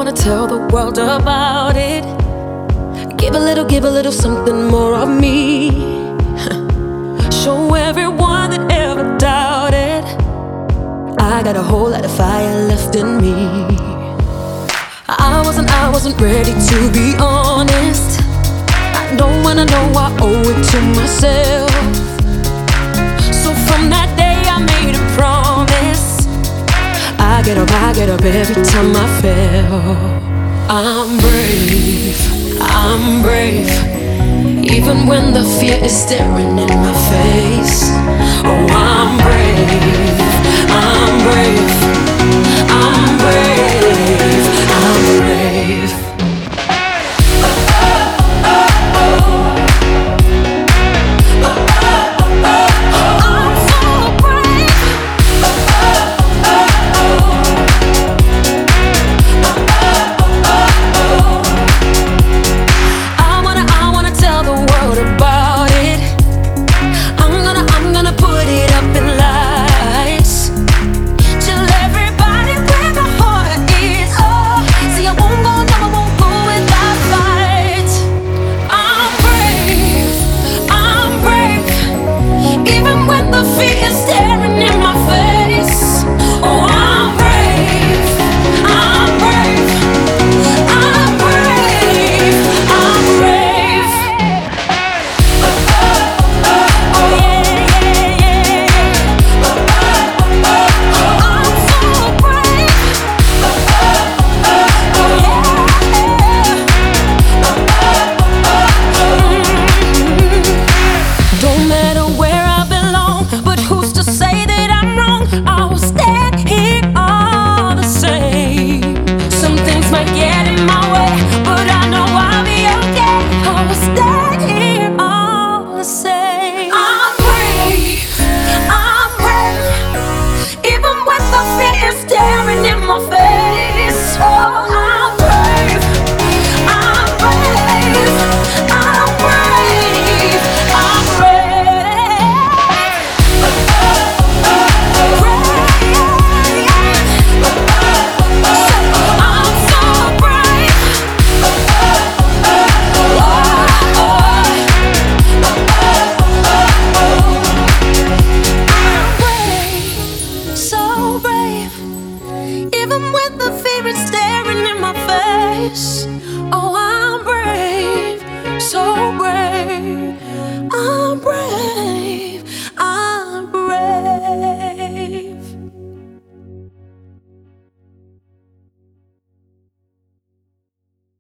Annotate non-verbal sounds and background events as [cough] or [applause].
wanna tell the world about it. Give a little, give a little something more of me. [laughs] Show everyone that ever doubted. I got a whole lot of fire left in me. I wasn't, I wasn't ready to be honest. I know when I know I get up, I get up every time I fail. I'm brave, I'm brave, even when the fear is staring in my face. in my face. Oh, I'm brave, so brave.